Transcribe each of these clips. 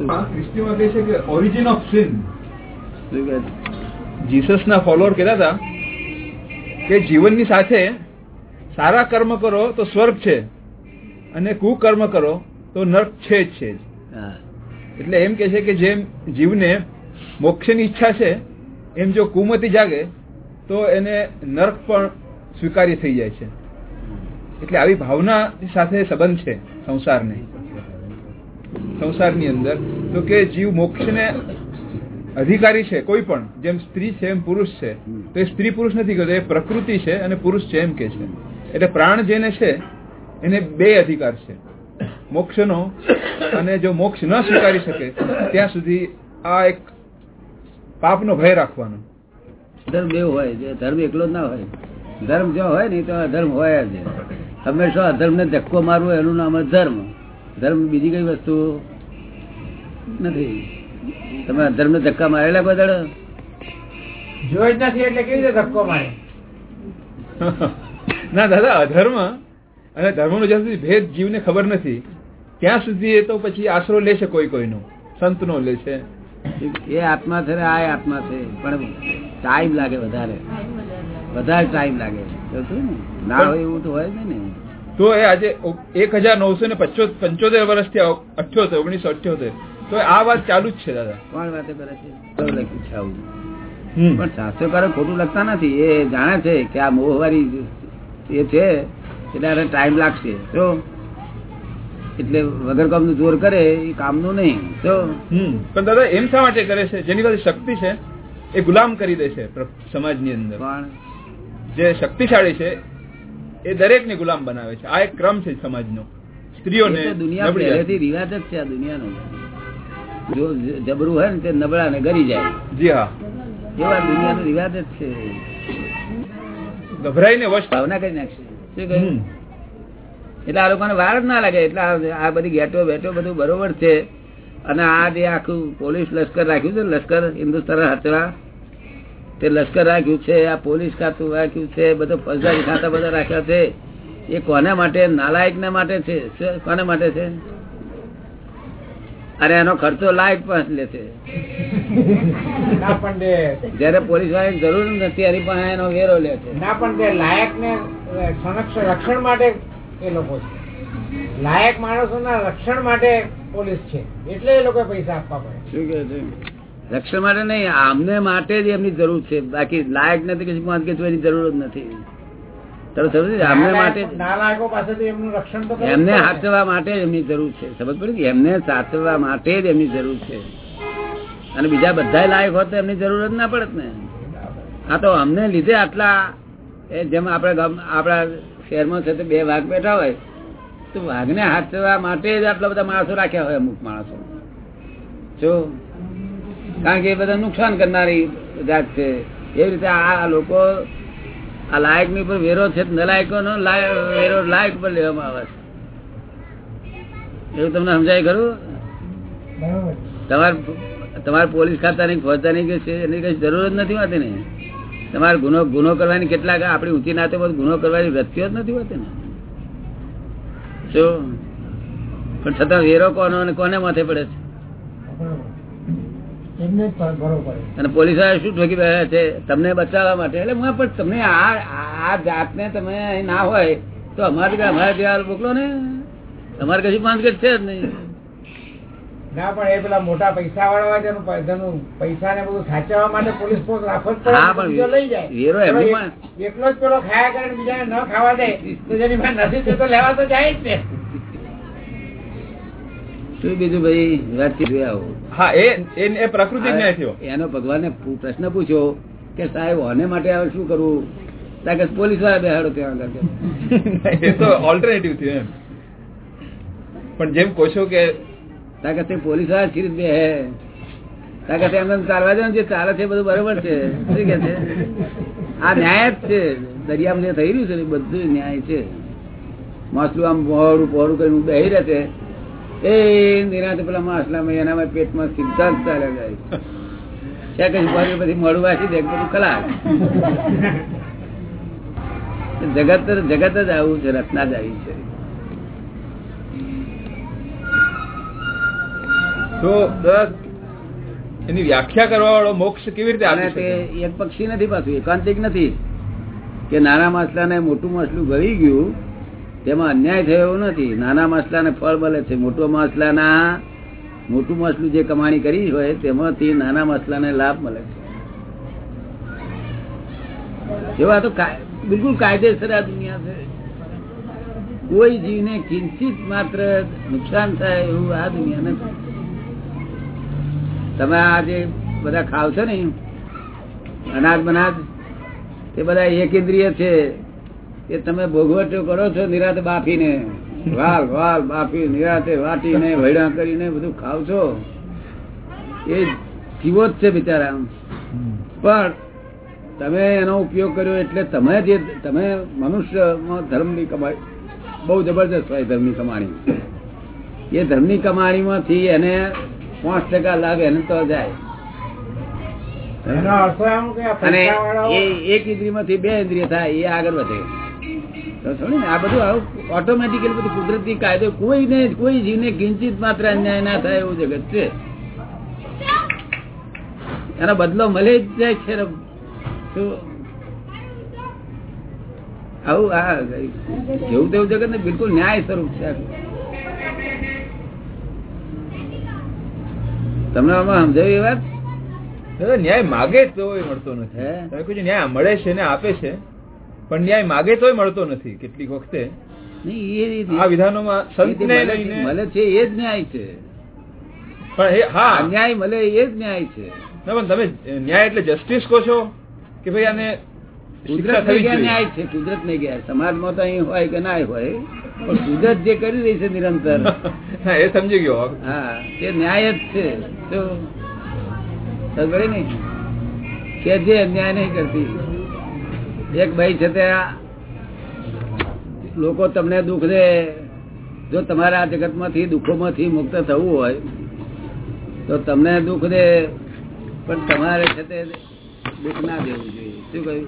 ક્રિસ્તીમાં કહે છે કે ઓરિજિન ઓફ સિન જીસસના ફોલોઅર કહેતા હતા કે જીવનની સાથે સારા કર્મ કરો તો સ્વર્ગ છે અને કુકર્મ કરો તો નર્ક છે જ છે એટલે એમ કે છે કે જેમ જીવને મોક્ષની ઈચ્છા છે એમ જો કુમતી જાગે તો એને નર્ક પણ સ્વીકાર્ય થઈ જાય છે. એટલે આવી ભાવના સાથે સંબંધ છે સંસારને. સંસારની અંદર, તો કે જીવ મોક્ષને અધિકારી છે, કોઈ પણ, જેમ સ્ત્રી છે એમ પુરુષ છે, તો એ સ્ત્રી પુરુષ નથી કહેતો એ પ્રકૃતિ છે અને પુરુષ છે એમ કે છે. એટલે પ્રાણ જેને છે, એને બે અધિકાર છે. મોક્ષનો અને જો મોક્ષ ન સ્વીકારી શકે, ત્યાં સુધી આ એક પાપનો ભય રાખવાનો. ધર્મ એવો હોય ધર્મ એકલો જ ના હોય. ધર્મ જો હોય ને તો અધર્મ હોય જ. હંમેશા અધર્મને ધક્કો મારવો એનું નામ ધર્મ. ધર્મ બીજી કઈ વસ્તુ નથી. તમે અધર્મને ધક્કા મારેલા કોઈ જોઈ જ નથી એટલે કેવી રીતે ધક્કો મારે? ના દાદા અધર્મ અને ધર્મનો જ્યાં સુધી ભેદ જીવને ખબર નથી ત્યાં સુધી એ તો પછી આશરો લેશે કોઈ કોઈ કોઈનો સંતનો નો લેશે એ આત્મા છે આ આત્મા છે. પણ ટાઈમ લાગે વધારે. વધારે ટાઈમ લાગે. ને? ના હોય એવું તો હોય ને. તો એ આજે એક હજાર નવસો ને પંચોતેર વર્ષથી અઠ્યોતેર ઓગણીસો અઠ્યોતેર. તો આ વાત ચાલુ જ છે દાદા. કોણ વાત કરે છે? લખ્યું છે આવું? પણ શાસ્ત્રકારો ખોટું લખતા નથી. એ જાણે છે કે આ મોહવારી એ છે એટલે ટાઈમ લાગશે. તો એટલે વગર કામનું જોર કરે એ કામનું નહીં. તો હમ. પણ દાદા એમ શા માટે કરે છે? જેની પાસે શક્તિ છે એ ગુલામ કરી દે છે ની સમાજની અંદર. પણ જે શક્તિશાળી છે એ દરેકને ગુલામ બનાવે છે. આ એક ક્રમ છે સમાજનો. સ્ત્રીઓને દુનિયા પહેલેથી રિવાજ જ છે આ દુનિયાનો. જો જબરું હોય ને તે નબળા ને ગરી જાય. જી હા. એવા દુનિયાનો રિવાજ જ છે. ગભરાઈને વશ ભાવના કરી નાખશે. શું કહ્યું? એટલે આ લોકોને વાર જ ના લાગે. એટલે આ બધી ગેટો બેટો બધું બરોબર છે. અને આ જે આખું પોલીસ લશ્કર રાખ્યું છે લશ્કર હિન્દુસ્તાન હચવા તે લશ્કર રાખ્યું છે આ પોલીસ ખાતું રાખ્યું છે બધું ફોજદારી ખાતા બધા રાખ્યા છે. એ કોને માટે? નાલાયક ને માટે છે? કોને માટે છે? અને એનો ખર્ચો લાયક પણ લે છે. ના જયારે પોલીસ વાળાની જરૂર નથી એની પણ એનો વેરો લે છે. ના પણ તે લાયક ને રક્ષણ માટે એ લોકો છે. લાયક માણસોના રક્ષણ માટે પોલીસ છે. એટલે એ લોકો પૈસા આપવા પડે. શું કે છે? રક્ષણ માટે નહીં આમને માટે જ એમની જરૂર છે. બાકી લાયક નથી કે પાંચ કે એની જરૂર જ નથી. તમે સમજો આમને માટે જ. નાલાયકો પાસેથી એમનું સાચવવા માટે એમની જરૂર છે. સમજ પડી એમને સાચવવા માટે જ એમની જરૂર છે. અને બીજા બધા લાયક હોત તો એમની જરૂર જ ના પડત ને. હા તો અમને લીધે આટલા એ જેમ આપણે આપડા આપણા શહેરમાં છે તો બે વાઘ બેઠા હોય તો વાઘને હાચવા માટે જ આટલા બધા માણસો રાખ્યા હોય અમુક માણસો. જો કારણ કે એ બધા નુકસાન કરનારી જાત છે. એવી રીતે આ લોકો આ લાયકની પર વેરો છે નલાયકો નો વેરો લાયક પર લેવામાં આવે છે. એવું તમને સમજાય ખરું? તમારે તમારે પોલીસ ખાતાની ફોજદારની કે છે એની કઈ જરૂર જ નથી હોતી ને? તમારે ગુનો ગુનો કરવાની કેટલાક આપણી ઊંચી નાતે બધું ગુનો કરવાની વૃત્તિઓ જ નથી હોતી ને? શું? પણ છતાં વેરો કોનો અને કોને માથે પડે છે બરાબર. એમને જ પર- ભરવો પડે અને પોલીસવાળા શું ઠોકી રહ્યા છે? તમને બચાવવા માટે. એટલે પણ તમને આ આ જાતને તમે ના હોય તો અમારે અમારે ત્યાં મોકલો ને. તમારે કશું પાંચગઢ છે જ નહીં. ના પણ એ પેલા મોટા પૈસા વાળા પૈસા ને બધું સાચવવા માટે પોલીસ લઈ જાય. વેરો એમની પેલો પાસે- એક- એકલો જ પેલો ખાયા કરે બીજાને ન ખાવા દે તો જેની પાસે નથી તો લેવા તો જાય જ ને. શું બીજું ભાઈ વાતચીત આવો. હા એ એ- એ પ્રકૃતિ ન્યાય થયો એનો ભગવાને પ્રશ્ન પૂછ્યો કે સાહેબ આને માટે હવે શું કરવું? તાકે પોલીસવાળા બેહાડો ત્યાં આગળ એ તો ઓલ્ટરનેટિવ થયું એમ. પણ જેમ કહો છો કે તાકે તે પોલીસવાળા સિરીજ બે હે. તે એમને ચાલવા દે જે ચાલે છે બધું બરોબર છે. શું કે છે? આ ન્યાય જ છે. દરિયામાં જે થઈ રહ્યું છે એ બધું ન્યાય છે. માછલું આમ પહોળું પહોળું કરીને બેહી રહે છે. એ નિરાંતે પેલા માછલામાં એનામાં પેટમાં સીધા જ ચાલ્યા જાય. છે કઈ પછી મોડું વાંચી દે બધું કલાક જગત જગત જ આવું છે રચના જ આવી છે. તો એની વ્યાખ્યા કરવા વાળો મોક્ષ કેવી રીતે આવે તે એક પક્ષી નથી પાછું એકાંતિક નથી. કે નાના માછલાને મોટું માછલું ગળી ગયું તેમાં અન્યાય થયો એવું નથી. નાના માછલાને ફળ મળે છે. મોટો માછલાના, મોટું માછલું જે કમાણી કરી હોય, તેમાંથી નાના માછલાને લાભ મળે છે. એવા તો બિલકુલ કાયદેસર આ દુનિયા છે. કોઈ જીવને કિંચિત માત્ર નુકસાન થાય એવું આ દુનિયા નથી. તમે આ જે બધા ખાવ છો ને અનાજ બનાજ તે બધા એક ઇન્દ્રિય છે. એ તમે ભોગવટો કરો છો નિરાતે બાફીને. વાલ વાલ બાફી નિરાતે વાટીને વૈડા કરીને બધું ખાવ છો. એ જીવો જ છે બિચારા પણ તમે એનો ઉપયોગ કર્યો એટલે તમે જે તમે મનુષ્યમાં ધર્મની કમાણી બહુ જબરદસ્ત હોય ધર્મની કમાણી એ ધર્મની કમાણીમાંથી એને પાંચ ટકા લાભ એને તો જાય. કે અને એક ઇન્દ્રિયમાંથી બે ઇન્દ્રિય થાય એ આગળ વધે. સમજો ને? આ બધું આવું ઓટોમેટિકલી બધું કુદરતી કાયદો કોઈને કોઈ જીવને કિંચિત માત્ર અન્યાય ના થાય એવું જગત છે. એનો બદલો મળે જ જાય છે આવું આ જેવું તેવું જગત ને બિલકુલ ન્યાય સ્વરૂપ છે તમને આમાં સમજાવી એ વાત? ન્યાય માગે તોય મળતો નથી. ન્યાય મળે છે ને આપે છે? પણ ન્યાય માગે તોય મળતો નથી કેટલીક વખતે. આ વિધાનોમાં સંતને મળે છે- એ જ ન્યાય છે. પણ એ હા. અન્યાય મળે એ જ ન્યાય છે. ના પણ તમે ન્યાય એટલે જસ્ટિસ કહો છો કે ભાઈ આને કુદરત ન્યાય છે કુદરત ને ગયા. સમાજમાં તો અહીં હોય કે ના હોય પણ કુદરત જે કરી રહી છે નિરંતર. એ સમજી ગયો. હા તે ન્યાય જ છે. તો ને કે જે અન્યાય નહીં કરતી. એક ભાઈ છે તે લોકો તમને દુઃખ દે. જો તમારા આ જગતમાંથી દુઃખોમાંથી મુક્ત થવું હોય તો તમને દુઃખ દે. પણ તમારે છે તે દુઃખ ના દેવું જોઈએ. શું કહ્યું?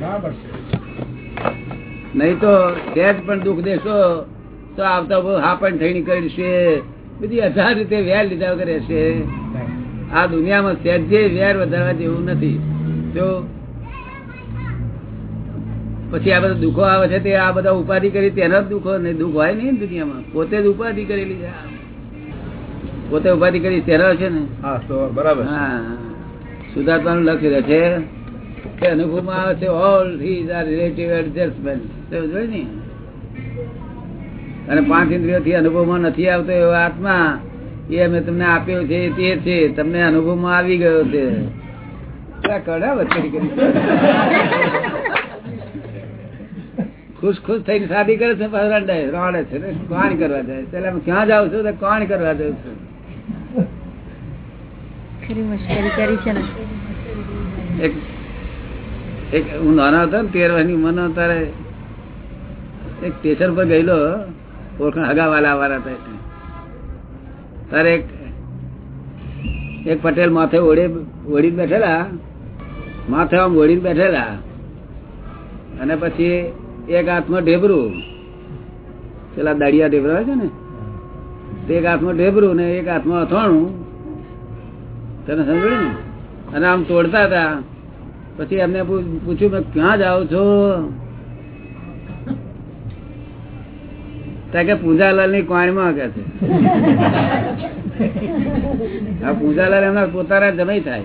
બરાબર નહીં તો સહેજ પણ દુઃખ દેશો તો આવતા હા પણ થઈને કરશે બધી હજાર રીતે વેર લીધા વગર રહેશે. આ દુનિયામાં સહેજે વેર વધારવા જેવું નથી. જો પછી આ બધા દુઃખો આવે છે તે આ બધા ઉપાધિ કરી તેના જ દુઃખો નહીં દુઃખ હોય નહીં ને દુનિયામાં. પોતે જ ઉપાધિ કરેલી છે. પોતે ઉપાધિ કરી તેના છે ને. બરાબર. હા સુધાર્થવાનું લક્ષ્ય રહે છે. અનુભવમાં આવે છે all these are relative adjustment જોઈ ને? અને પાંચ ઇન્દ્રિયોથી અનુભવમાં નથી આવતો એવો આત્મા એ અમે તમને આપ્યો છે તે છે તમને અનુભવમાં આવી ગયો છે. કડા વચ્ચે કરી. ખુશ ખુશ થઈને શાદી કરે છે રડાય, રડે છે ને કોણ કરવા જાય પેલા હું ક્યાં જાઉં છું તો કોણ કરવા જાઉં છું. ખરી મશ્કરી કરી છે ને. એક એક હું નાનો હતો ને તેર વર્ષની ઉંમરનો ત્યારે એક સ્ટેશન પર ગયેલો ઓળખાણ હગાવાલા વાળા હતા એટલે. એક એક પટેલ માથે ઓળી ઓળીને બેઠેલા માથે આમ ઓળીને બેઠેલા. અને પછી એક હાથમાં ઢેબરું. પેલા દાડિયા ઢેબરા છે ને? એક હાથમાં ઢેબરું ને એક હાથમાં અથાણું. તને સમજ્યું ને? અને આમ તોડતા હતા. પછી એમને પૂછ્યું મેં ક્યાં જાઓ છો? ત્યાં કે પૂજાલાલની કોણમાં કે છે. આ પૂજાલાલ એમના પોતાના જમાઈ થાય.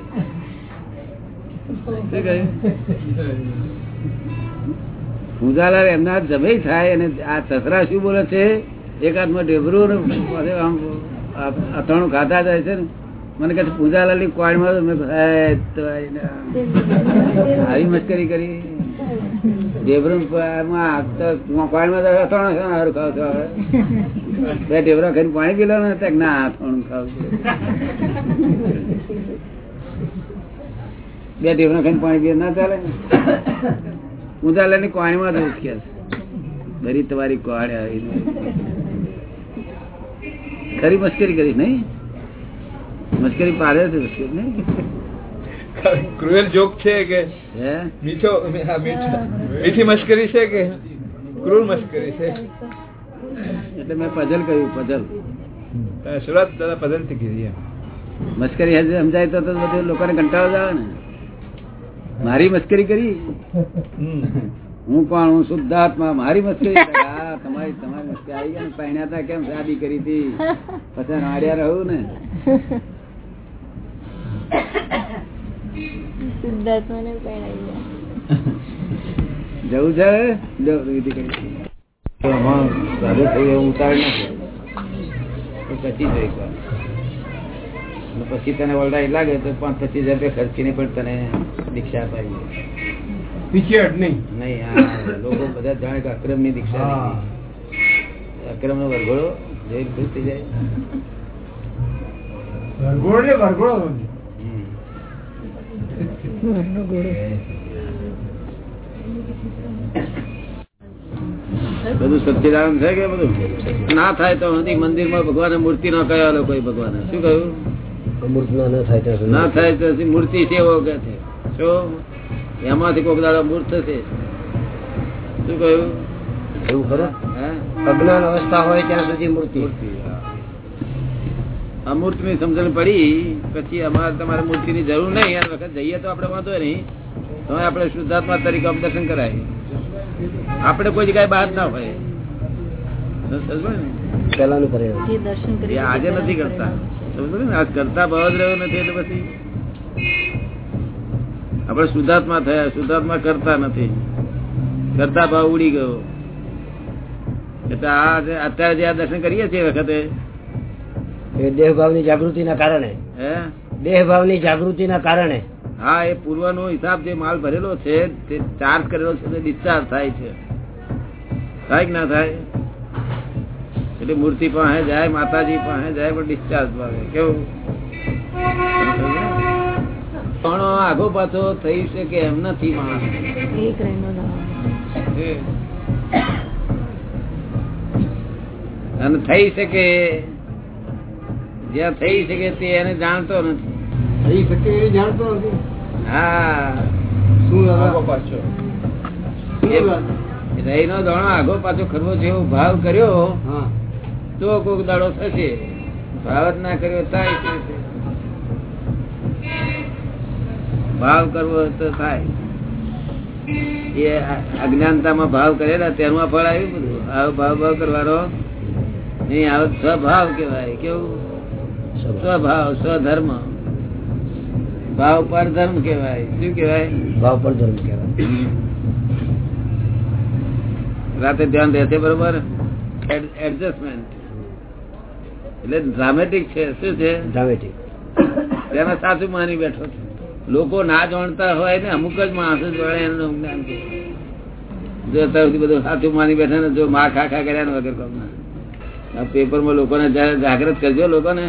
શું કહ્યું? પૂંજાલાલ એમના જમે થાય અને આ સસરા શું બોલે છે? એક હાથમાં ને પાછું આમ અથાણું ખાતા જાય છે ને. મને કહે પૂંજાલાલની કોણમાં મેં આવી મશ્કરી કરી. ઢેબરું માં તો કોણમાં તો અથાણું ને, હારું ખાવ છો? બે ઢેબરા ખાઈને પાણી પી લો ને તો કે ના અથાણું ખાવ બે ઢેબરા ખાઈને પાણી પીએ, ના ચાલે ને ની કોણીમાં તો ઉચકે છે. બરી તમારી કોણ આવી ખરી મશ્કરી કરી નહીં? મશ્કરી પાડે છે મશ્કરી નહીં? ક્રુએલ જોક છે કે મીઠો મીઠી. મશ્કરી છે કે ક્રૂર મશ્કરી છે? એટલે મેં પઝલ કહ્યું પઝલ. સુરત દાદા પઝલથી કીધી મશ્કરી સમજાય તો તો બધું લોકોને કંટાળો જ આવે ને. મારી મશ્કરી કરી? હું કોણ? હું શુદ્ધાત્મા મારી મસ્કરી આ તમારી તમારી મશ્કરી આવી ગયા પહેણ્યા હતા કેમ શાદી કરી હતી? પછી નાડ્યા રહું ને? જવું છે જો વિધિ કરી આમાં સાદું થઈ એવું ઉતાર પછી પછી તને ઓલરાઈ લાગે તો પાંચ પચીસ હજાર રૂપિયા ખર્ચીને પણ તને દીક્ષા અપાવી નહીં. નહીં આ લોકો બધા જાણે કે અક્રમની દીક્ષા અક્રમ નો વરઘોડો જોઈ ખુશ થઈ જાય. વરઘોડો ને વરઘોડો બધું સચ્ચિદાનંદ છે કે બધું? ના થાય તો મંદિરમાં ભગવાન મૂર્તિ નો કયા લોકો ભગવાન શું કહ્યું? ના થાય તો મૂર્તિ સેવો કે છે? શું એમાંથી કોક દાડો મૂર્ત થશે. શું કહ્યું? એવું ખરું? અજ્ઞાન અવસ્થા હોય ત્યાં સુધી મૂર્તિ. મૂર્તિ અમૂર્તની સમજણ પડી પછી અમારે તમારે મૂર્તિ ની જરૂર નહીં. આ વખત જઈએ તો આપણે વાંધો નહીં. તો આપણે શુદ્ધાત્મા તરીકે દર્શન કરાય. આપણે કોઈ જગ્યાએ બહાર ના હોય. આજે નથી કરતા. સમજો ને? આજ કરતા ભાવ જ રહ્યો નથી એટલે પછી આપણે શુદ્ધાત્મા થયા શુદ્ધાત્મા કરતા નથી. કરતા ભાવ ઉડી ગયો. એટલે આ અત્યારે જે આ દર્શન કરીએ છીએ વખતે એ દેહભાવની જાગૃતિ ના કારણે. હે? દેહભાવની જાગૃતિ ના કારણે. હા એ પૂર્વનો હિસાબ જે માલ ભરેલો છે તે ચાર્જ કરેલો છે તે ડિસ્ચાર્જ થાય છે. થાય કે ના થાય? એટલે મૂર્તિ પાસે જાય માતાજી પાસે જાય પણ ડિસ્ચાર્જ પામે કેવું? પણ આગો પાછો થઈ શકે એમ નથી માણસ. અને થઈ શકે જ્યાં થઈ શકે તે એને જાણતો નથી. થઈ શકે એ જાણતો નથી. હા. શું આગો પાછો. રહી નો દાણો આગો પાછો ખરવો છે એવો ભાવ કર્યો તો કોક દાડો થશે. ભાવ જ ના કર્યો થાય ભાવ કરવો તો થાય. એ અજ્ઞાનતામાં ભાવ કરેલા તેનું ફળ આવ્યું બધું. આવો ભાવ ભાવ કરવાનો. નહીં આવો સ્વભાવ કેવાય કેવું? સ્વભાવ સ્વધર્મ. ભાવ પર ધર્મ કેવાય શું કેવાય ભાવ પર ધર્મ કેવાય રાતે ધ્યાન રહેશે બરોબર? એડજસ્ટમેન્ટ. એટલે ડ્રામેટિક છે. શું છે? ડ્રામેટિક તેને સાચું માની બેઠો છે. લોકો ના જાણતા હોય ને અમુક જ માણસો જોડે એનું જ્ઞાન છે. જો અત્યાર બધું સાચું માની બેઠા ને જો માર ખા ખા કર્યા ને વગર પેપરમાં લોકોને જાગૃત કરજો લોકોને.